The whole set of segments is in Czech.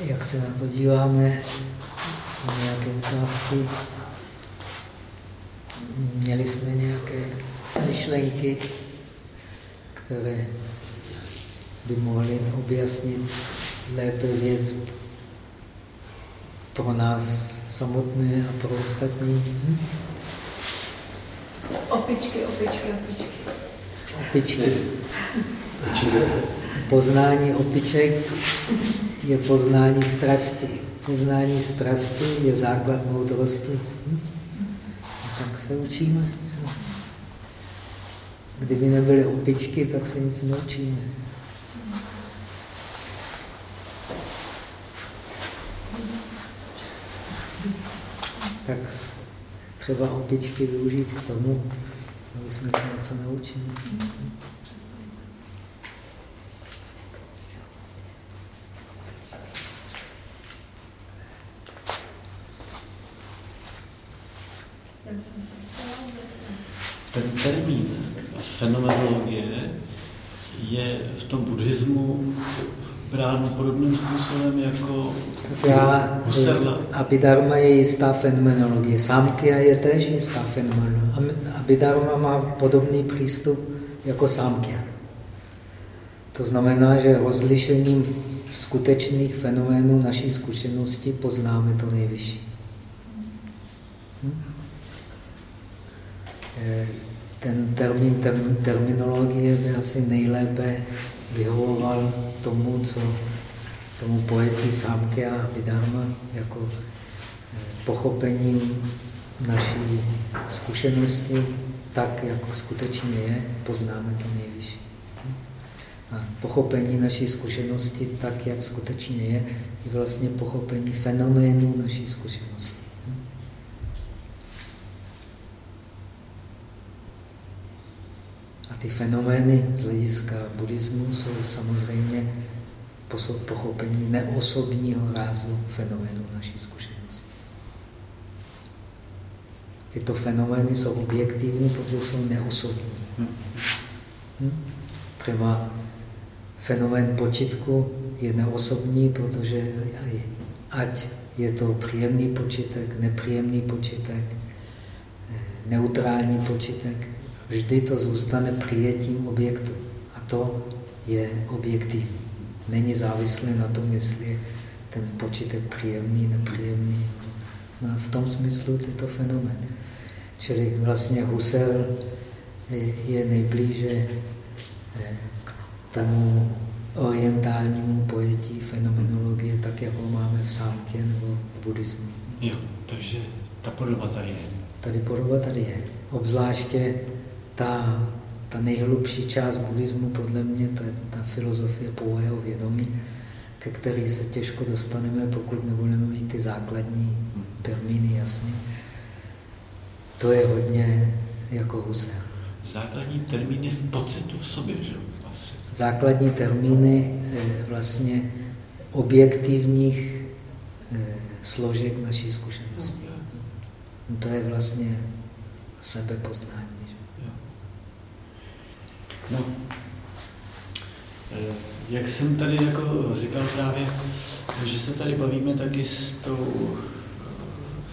jak se na to díváme, jsou nějaké otázky. Měli jsme nějaké myšlenky, které by mohly objasnit lépe věc pro nás samotné a pro ostatní. Hm? Opičky, opičky, opičky. Opičky. Poznání opiček je poznání strasti. Poznání strasti je základ moudrosti. Hm? A tak se učíme. Kdyby nebyly opičky, tak se nic neučíme. Tak třeba opičky využít k tomu, aby jsme se něco naučili. Ten termín fenomenologie je v tom buddhismu brán podobným způsobem jako Já, Abhidharma je jistá fenomenologie. Sámkia je též jistá fenomenologie. Abhidharma má podobný přístup jako Sámkia. To znamená, že rozlišením skutečných fenoménů naší zkušenosti poznáme to nejvyšší. Hm? Eh, ten termín term, terminologie by asi nejlépe vyhovoval tomu, co tomu pojetí Sámkya a Vidharma jako eh, pochopením naší zkušenosti tak, jak skutečně je, poznáme to nejvyšší. A pochopení naší zkušenosti tak, jak skutečně je, je vlastně pochopení fenoménu naší zkušenosti. A ty fenomény z hlediska buddhismu jsou samozřejmě pochopení neosobního rázu fenoménu naší zkušenosti. Tyto fenomény jsou objektivní, protože jsou neosobní. Hm? Třeba fenomén počitku je neosobní, protože ať je to příjemný počitek, nepříjemný počitek, eh, neutrální počitek, vždy to zůstane přijetím objektu. A to je objektivní. Není závislé na tom, jestli je ten počítek příjemný, nepříjemný. No v tom smyslu je to fenomén. Čili vlastně Husserl je nejblíže eh, k tomu orientálnímu pojetí fenomenologie, tak jak ho máme v sámkě nebo v buddhismu. Jo, takže ta podoba tady je. Tady podoba tady je. Obzvláště ta, ta nejhlubší část buddhismu, podle mě, to je ta filozofie pouhého vědomí, ke které se těžko dostaneme, pokud nebudeme mít ty základní termíny jasný. To je hodně jako Husser. Základní termíny v pocitu v sobě, že? Základní termíny eh, vlastně objektivních eh, složek naší zkušenosti. To je vlastně sebepoznání. No, eh, jak jsem tady jako říkal právě, že se tady bavíme taky s, tou,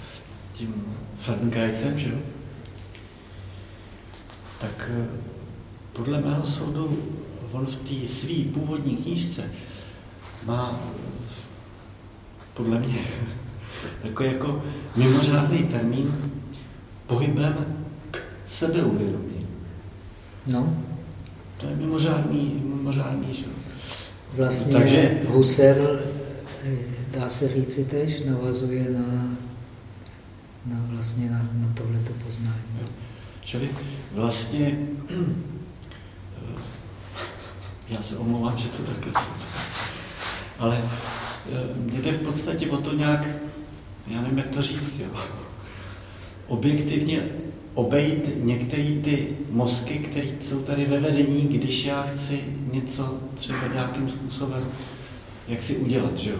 s tím Feldenkraicem, že jo? Tak eh, podle mého soudu on v té své původní knížce má podle mě jako, jako mimořádný termín pohybem k sebeuvědomí. No. To je mimořádný, mimořádný že? Vlastně Takže... Husserl, eh, dá se říci tež, navazuje na, na, vlastně na, na tohleto poznání. Jo. Čili vlastně, já se omlouvám, že to takhle ale eh, mě jde v podstatě o to nějak, já nevím, jak to říct, jo. Objektivně obejít některé ty mozky, které jsou tady ve vedení, když já chci něco třeba nějakým způsobem jak si udělat. Že jo?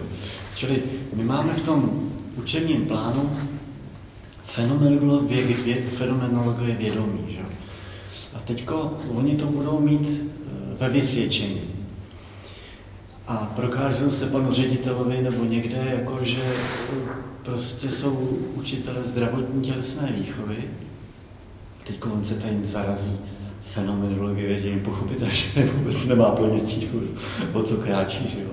Čili my máme v tom učebním plánu fenomenologie, fenomenologie vědomí. Že jo? A teďko oni to budou mít eh, ve vysvědčení. A prokážou se panu ředitelovi nebo někde, jako že prostě jsou učitele zdravotní tělesné výchovy. Teď on se tady zarazí fenomenologie vědění pochopit, že vůbec nemá ponětí, o co kráčí, že jo.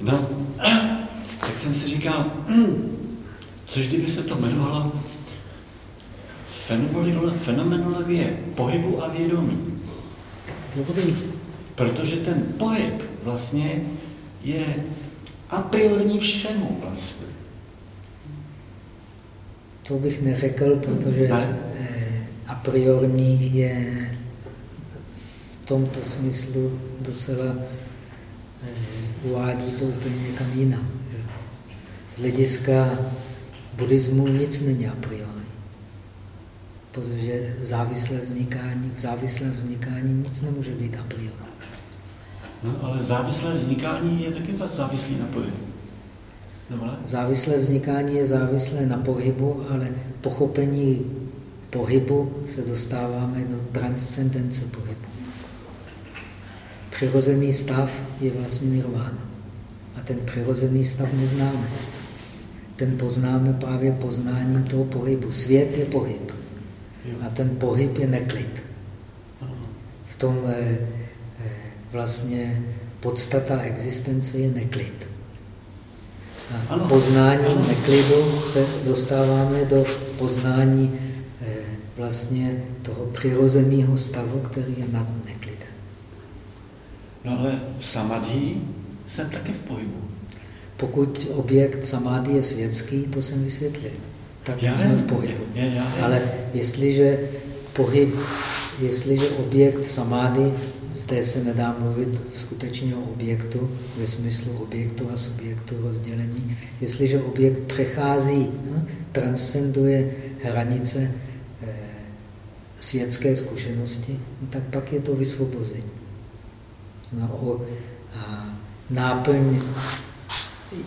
No, tak jsem si říkal, což kdyby se to jmenovalo fenomenologie pohybu a vědomí. Protože ten pohyb vlastně je a priori všemu vlastně. To bych neřekl, protože ne. Eh, a priori je v tomto smyslu docela eh, uvádí to úplně někam jinam. Z hlediska buddhismu nic není a priori. Protože závislé vznikání, v závislém vznikání nic nemůže být a priori. No, ale závislé vznikání je taky závislý na pohybu. Závislé vznikání je závislé na pohybu, ale pochopení pohybu se dostáváme do transcendence pohybu. Přirozený stav je vlastně nirvana. A ten přirozený stav neznáme. Ten poznáme právě poznáním toho pohybu. Svět je pohyb. A ten pohyb je neklid. V tom eh, vlastně podstata existence je neklid. A poznáním neklidu se dostáváme do poznání eh, vlastně toho přirozeného stavu, který je nad neklidem. No ale samadhi jsem taky v pohybu. Pokud objekt samády je světský, to jsem vysvětlil, tak já jsme v pohybu. Já, já, já. Ale jestliže pohyb, jestliže objekt samády, zde se nedá mluvit skutečně o objektu, ve smyslu objektu a subjektu rozdělení, jestliže objekt přechází, hm, transcenduje hranice eh, světské zkušenosti, tak pak je to vysvobození. No, o, a, náplň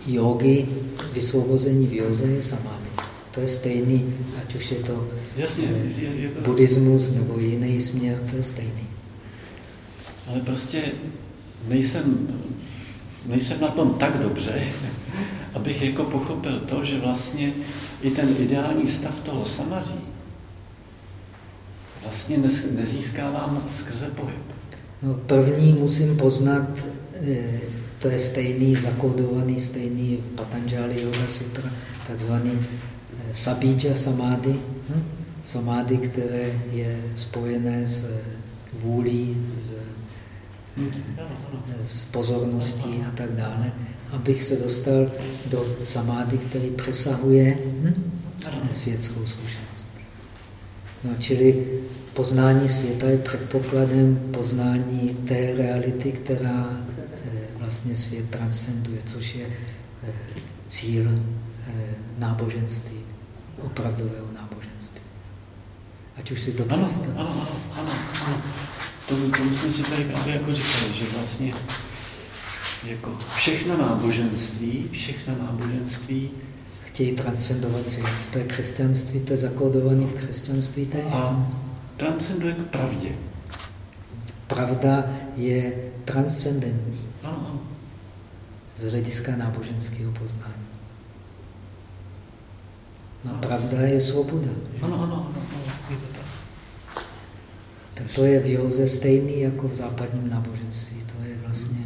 jogy, vysvobození v joze je samády. To je stejný, ať už je to, Jasně, eh, je, je to... buddhismus nebo jiný směr, to je stejný. Ale prostě nejsem, nejsem na tom tak dobře, abych jako pochopil to, že vlastně i ten ideální stav toho samadhi vlastně nezískávám skrze pohyb. No, první musím poznat eh, to je stejný, zakódovaný, stejný Patanjali Yoga Sutra, takzvaný eh, Sabíja samády. Hm? Samády, které je spojené s eh, vůlí, s, s pozorností a tak dále, abych se dostal do samády, který přesahuje hm? světskou zkušenost. No, čili poznání světa je předpokladem poznání té reality, která vlastně svět transcenduje, což je eh, cíl eh, náboženství, opravdového náboženství. Ať už si to ano, ano, ano, ano, ano. To, to jsme si tady právě jako říkali, že vlastně jako všechno náboženství, všechno náboženství chtějí transcendovat svět. To je křesťanství, to je zakódované v křesťanství. To je... A transcenduje k pravdě. Pravda je transcendentní. Ano, Z hlediska náboženského poznání. No, pravda je svoboda. Ano, ano, ano, ano, to je v józe stejný jako v západním náboženství. To je vlastně...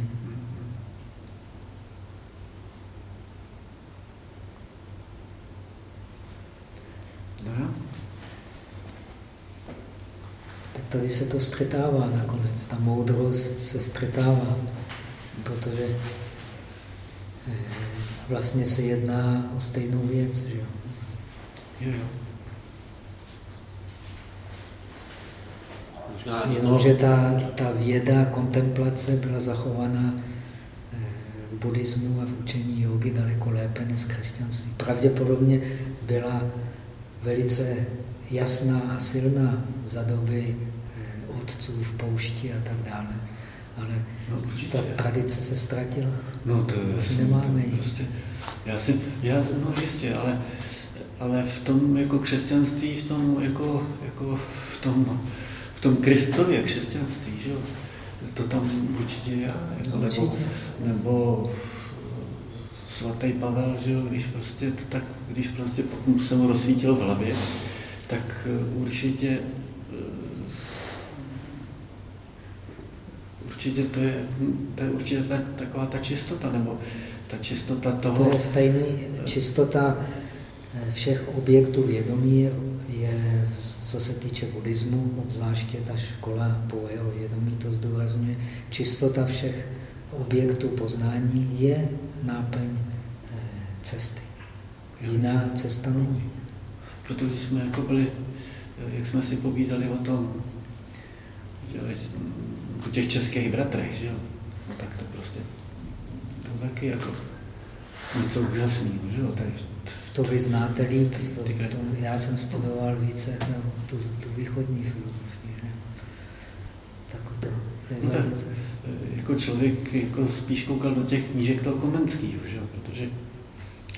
Tak tady se to střetává nakonec. Ta moudrost se střetává protože eh, vlastně se jedná o stejnou věc. Že jo? Jo, jo. Jenomže ta, ta věda, kontemplace byla zachovaná eh, v buddhismu a v učení jogy daleko lépe než v křesťanství. Pravděpodobně byla velice jasná a silná za doby eh, otců v poušti a tak dále ale no, ta tradice se ztratila. No to je nemáme prostě, já si, já, no jistě, ale, ale v tom jako křesťanství, v tom jako, jako v tom, v tom Kristově křesťanství, že jo, to tam určitě je, jako, určitě. nebo, nebo svatý Pavel, že jo, když prostě to tak, když prostě pokud se mu rozsvítilo v hlavě, tak eh, určitě eh, určitě to je, to je určitě ta, taková ta čistota, nebo ta čistota toho... To je stejný, čistota eh, všech objektů vědomí je, co se týče buddhismu, obzvláště ta škola jeho vědomí to zdůrazňuje, čistota všech objektů poznání je náplň eh, cesty. Jiná cesta není. Proto když jsme jako byli, eh, jak jsme si povídali o tom, o těch českých bratrech, že jo, no tak to prostě to taky jako něco úžasného, že jo, tady to vy znáte líp, to, to, já jsem studoval více no, tu, tu východní filozofii. Že? Tak to, to je no tak, eh, jako člověk jako spíš koukal do těch knížek toho Komenského, že jo, protože...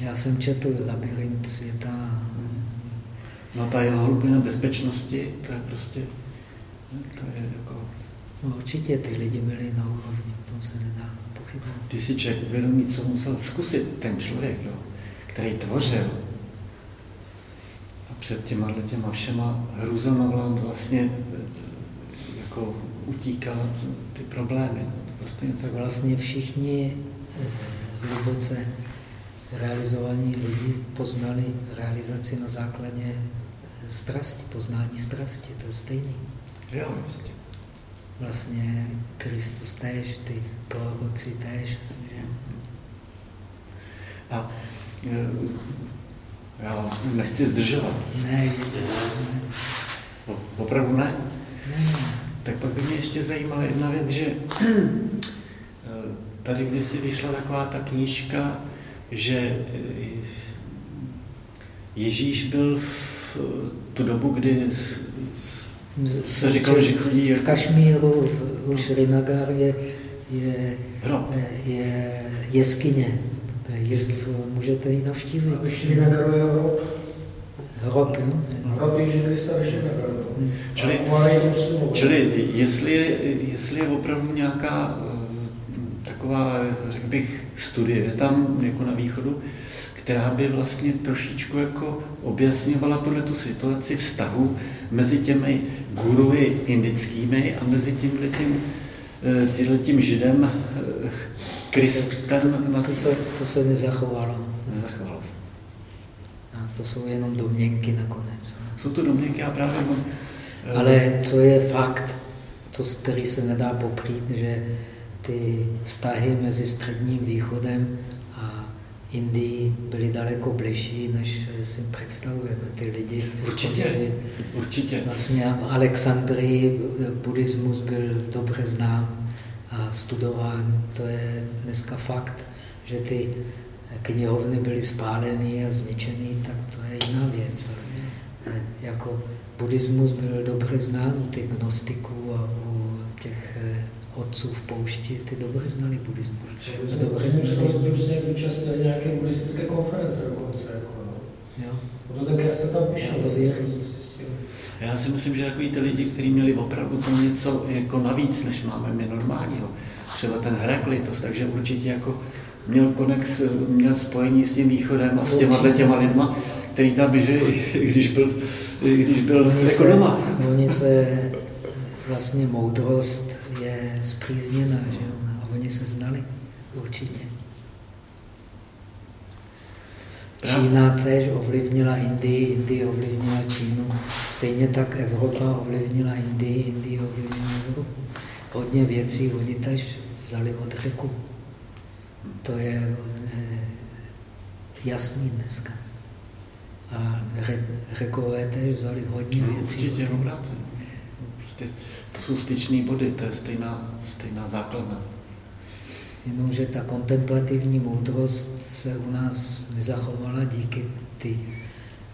Já jsem četl Labyrint světa. No ta jeho hlubina bezpečnosti, to je prostě, to je jako... No, určitě ty lidi byli na úrovni, o tom se nedá. Když si člověk uvědomí, co musel zkusit ten člověk, jo, který tvořil. A před těma těma všema hrůzama vlastně jako utíkal ty problémy. To prostě tak vlastně všichni eh, hluboce realizovaní lidi poznali realizaci na základě strasti, poznání strasti, to je stejný. Jo, vlastně. Vlastně Kristus též, ty proroci též. A Eh, já nechci zdržovat. Ne, ne. Opravdu ne? ne. Tak pak by mě ještě zajímala jedna věc, že eh, tady kdysi vyšla taková ta knížka, že eh, Ježíš byl v tu dobu, kdy se říkalo, že chodí... V Kašmíru, v Srinagar je, je, je jeskyně jestli můžete ji navštívit. A Šrinagar je hrob. Hrob, jo? Hrob Ježíše Krista ve Šrinagaru. Hmm. Čili, čili jestli, je, jestli je opravdu nějaká eh, taková, řekl bych, studie tam jako na východu, která by vlastně trošičku jako objasňovala tuhle tu situaci vztahu mezi těmi guruji indickými a mezi tímhle tím, eh, tím židem, eh, Kristem. To se, to se nezachovalo. Nezachovalo se. A to jsou jenom domněnky nakonec. Jsou to domněnky a právě... Eh, Ale co je fakt, to, který se nedá poprít, že ty vztahy mezi středním východem Indii byly daleko bližší, než si představujeme. Ty lidi určitě, chodili, určitě. Vlastně v Alexandrii buddhismus byl dobře znám a studován. To je dneska fakt, že ty knihovny byly spáleny a zničeny, tak to je jiná věc. Ale jako buddhismus byl dobře znám u těch gnostiků a u otců v poušti, ty dobře znali buddhismus. Dobře znali. zúčastnili nějaké buddhistické konference dokonce. Jako, no. Jo. To tenkrát jste tam píšel. to já si myslím, že takový ty lidi, kteří měli opravdu to něco jako navíc, než máme my normálního, třeba ten Heraklitos, takže určitě jako měl konex, měl spojení s tím východem a s těma těma lidma, který tam běželi, když byl, když byl oni jako doma. Oni se, vlastně moudrost zpřízněná, že jo? A oni se znali, určitě. Čína též ovlivnila Indii, Indie ovlivnila Čínu. Stejně tak Evropa ovlivnila Indii, Indie ovlivnila Evropu. Hodně věcí oni tež vzali od řeku. To je eh, jasný dneska. A řekové tež vzali hodně no, věcí. Určitě Prostě to jsou styční body, to je stejná, stejná základna. Jenomže ta kontemplativní moudrost se u nás nezachovala díky ty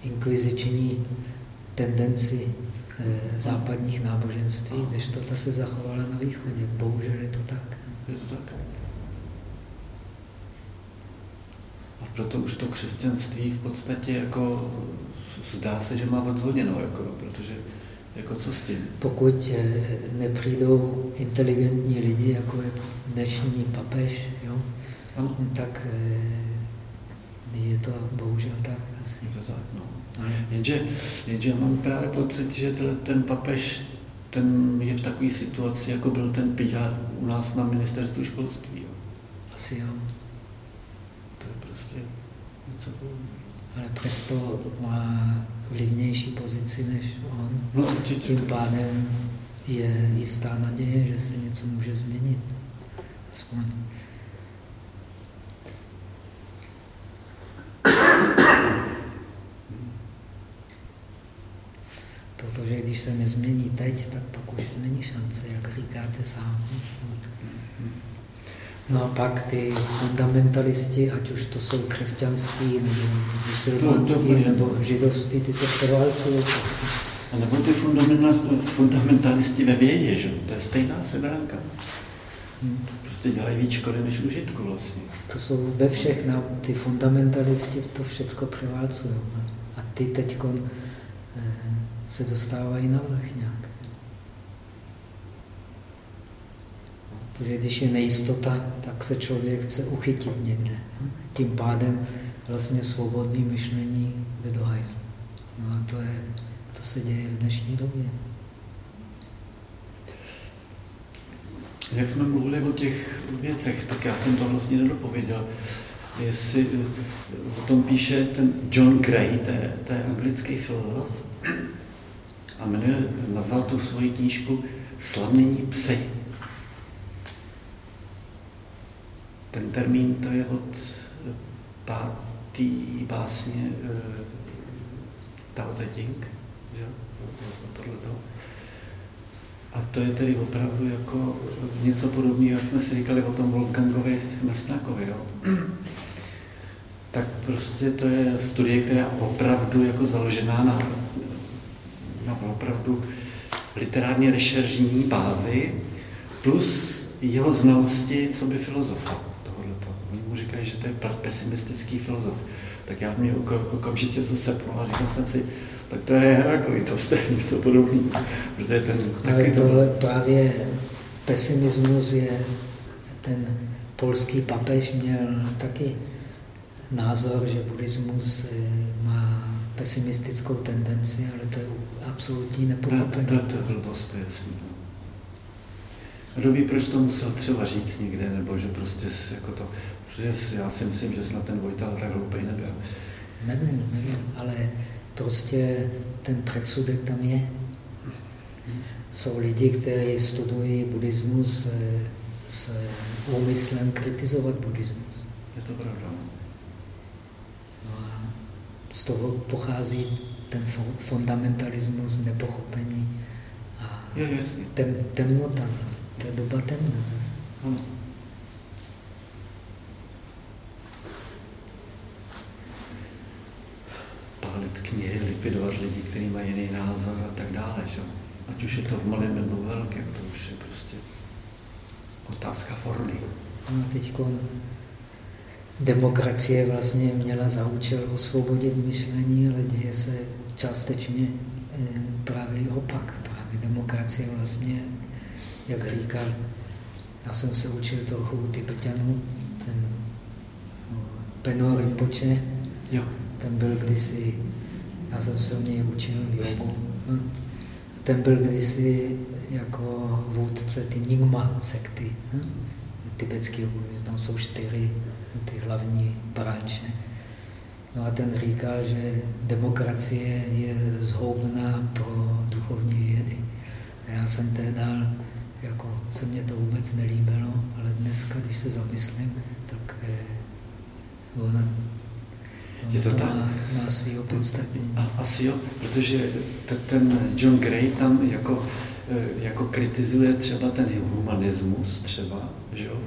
inkviziční tendenci e, západních náboženství, než to ta se zachovala na východě. Bohužel je to tak. Je to tak. A proto už to křesťanství v podstatě jako zdá se, že má odvodněno, jako, protože Jako co s tím? Pokud eh, nepřijdou inteligentní lidi, jako je dnešní papež, jo, ano. tak eh, je to bohužel tak asi. Je to tak, no. Jenže, jenže mám právě pocit, že ten papež ten je v takové situaci, jako byl ten Pijar u nás na ministerstvu školství. Jo. Asi jo. To je prostě něco Ale přesto má vlivnější pozici než on. No, určitě. Tím pádem je jistá naděje, že se něco může změnit. Aspoň. Protože když se nezmění teď, tak pak už není šance, jak říkáte sám. No a pak ty fundamentalisti, ať už to jsou křesťanský, nebo musulmanský, nebo židovství, ty to převálcují. A nebo ty fundamentalisti ve vědě, že? To je stejná seberanka. Hmm. Prostě dělají víc škody než užitku vlastně. To jsou ve všech, na, ty fundamentalisti to všechno převálcují. A ty teď eh, se dostávají na vrch nějak. Protože když je nejistota, tak se člověk chce uchytit někde. Tím pádem vlastně svobodný myšlení jde do hajzu. No a to, je, to se děje v dnešní době. Jak jsme mluvili o těch věcech, tak já jsem to vlastně nedopověděl. Jestli o tom píše ten John Gray, to je, to je anglický filozof, a jmenuje, nazval tu svoji knížku Slavnění psy. Ten termín to je od pátý básně uh, Tao Te Ching, že? Tohleto. A to je tedy opravdu jako něco podobného, jak jsme si říkali o tom Wolfgangovi Mesnákovi. Jo? Tak prostě to je studie, která je opravdu jako založená na, na opravdu literárně rešeržní bázi, plus jeho znalosti, co by filozofa mu říkají, že to je pesimistický filozof. Tak já mě okamžitě to sepnul a říkal jsem si, tak to je Heraklitov, to je něco podobného. Protože ten taky to... právě pesimismus je, ten polský papež měl taky názor, že buddhismus eh, má pesimistickou tendenci, ale to je absolutní nepochopení. To, to, to je blbost, to je jasný. No. Kdo ví, proč to musel třeba říct někde, nebo že prostě jako to, protože já si myslím, že snad ten Vojta tak hloupý nebyl. Nebyl, nebyl, ale prostě ten předsudek tam je. Jsou lidi, kteří studují buddhismus eh, s úmyslem kritizovat buddhismus. Je to pravda. No a z toho pochází ten fundamentalismus, nepochopení a je, jasný. tem, temnota. To je doba temna zase. Ano. Knihy, likvidovat lidi, kteří mají jiný názor a tak dále. Že? Ať už je to v malém nebo velkém, to už je prostě otázka formy. No teď demokracie vlastně měla za účel osvobodit myšlení, ale děje se částečně eh, právě opak. Právě demokracie vlastně jak říkal, já jsem se učil trochu u Tibetanů, ten no, Peno Rinpoche, jo. ten byl kdysi, já jsem se o něj učil jogu, ten byl kdysi jako vůdce ty Nyingma sekty, hm? tibetský buddhismus, tam jsou čtyři ty hlavní branče. No a ten říkal, že demokracie je zhoubná pro duchovní vědy. A já jsem tehdy jako se mně to vůbec nelíbilo, ale dneska, když se zamyslím, tak eh, ona, je to, to tak? Má, má svý opodstatnění. Asi jo, protože ten John Gray tam jako, eh, jako kritizuje třeba ten humanismus třeba, že jo,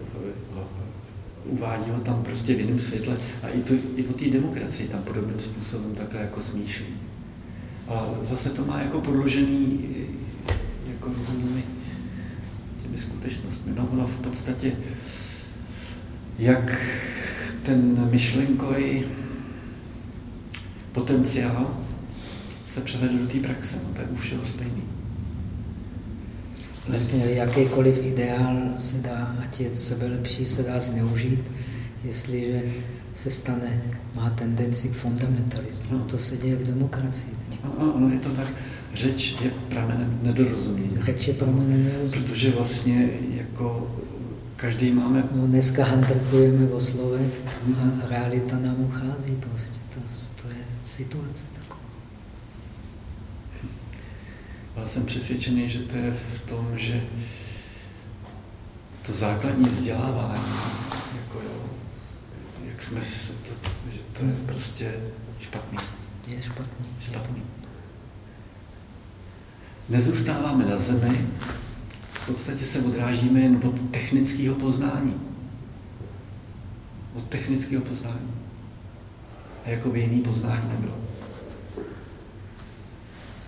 uvádí ho tam prostě v jiném světle a i, to, i o té demokracii tam podobným způsobem takhle jako smíší. A zase to má jako podložený jako různými těmi skutečnostmi. No ono v podstatě, jak ten myšlenkový potenciál se převede do té praxe, no to je u všeho stejný. Vlastně jakýkoliv ideál se dá, ať je sebelepší, se dá zneužít, jestliže se stane, má tendenci k fundamentalismu. No. To se děje v demokracii. No, no, je to tak. Řeč je pramenem nedorozumění. Řeč je pramenem nedorozumění. Protože vlastně jako každý máme... No, dneska handrkujeme o slovech a realita nám uchází prostě. To, to je situace taková. Já jsem přesvědčený, že to je v tom, že to základní vzdělávání, jako jo, jak jsme se to, že to je prostě špatný. Je špatný. Špatný. Nezůstáváme na zemi, v podstatě se odrážíme jen od technického poznání. Od technického poznání. A jako by jiný poznání nebylo.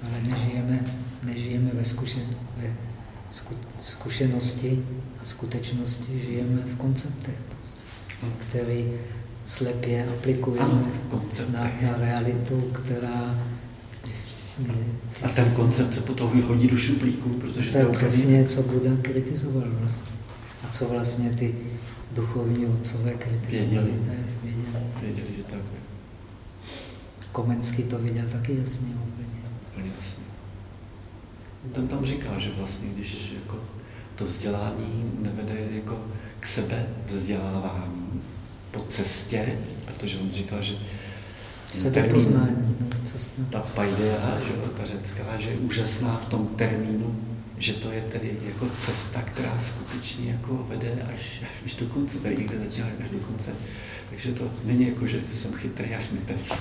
Ale nežijeme, nežijeme ve, zkušen, ve zkušenosti a skutečnosti, žijeme v konceptech, prostě, který slepě aplikujeme na, na realitu, která a ten koncept se potom hodí do šuplíku, protože to je přesně, co Buda kritizoval vlastně. A co vlastně ty duchovní otcové kritizovali. Věděli. Věděli. Věděli, že tak je. Komenský to viděl taky jasně úplně. Jasně. Ten tam říká, že vlastně, když jako to vzdělání nevede jako k sebe vzdělávání po cestě, protože on říkal, že Sebepoznání. No, ta paidea, že, ta řecká, že je úžasná v tom termínu, že to je tedy jako cesta, která skutečně jako vede až, až do konce, tady někde začíná až do konce. Takže to není jako, že jsem chytrý až mi pec.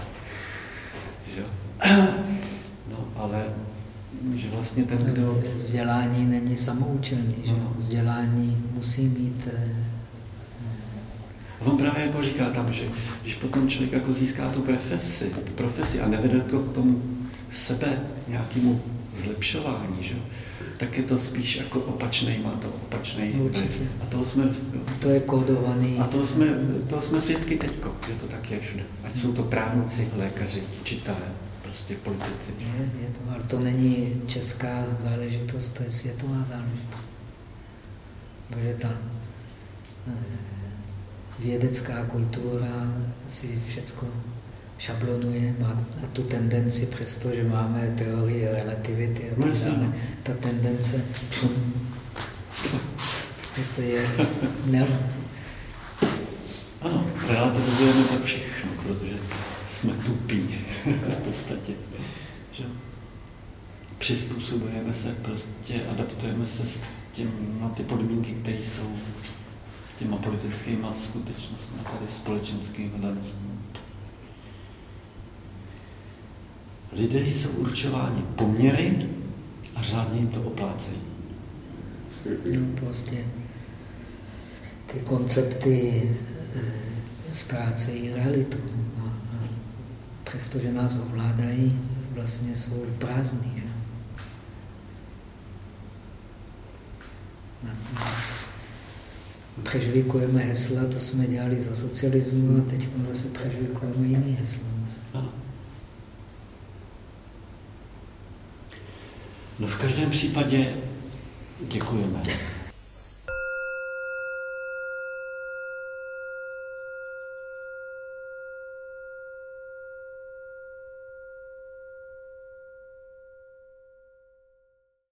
Že? No, ale že vlastně ten, kdo... Vzdělání není samoučelný, že? No. Vzdělání musí mít eh, on právě jako říká tam, že když potom člověk jako získá tu profesi, profesi a nevede to k tomu sebe nějakému zlepšování, že? Tak je to spíš jako opačný, má to opačný A toho jsme... To je kódovaný. A to jsme, to jsme svědky teďko, že to tak je všude. Ať jsou to právníci, lékaři, učitelé, prostě politici. Je, je to, ale to není česká záležitost, to je světová záležitost. Protože ta vědecká kultura si všechno šablonuje, má tu tendenci, přestože máme teorie relativity a tak dále, ta tendence to je ne... Ano, relativizujeme tak všechno, protože jsme tupí v podstatě. Že? Přizpůsobujeme se, prostě adaptujeme se s těm, na ty podmínky, které jsou těma politickými skutečnostmi, tady společenskými danostmi. Lidé jsou určováni poměry a řádně jim to oplácejí. No, prostě ty koncepty eh, ztrácejí realitu. A, přestože nás ovládají, vlastně jsou prázdný. Že? hesla, to jsme dělali za socialismu a teď zase přežvíkujeme jiný hesla. No v každém případě děkujeme.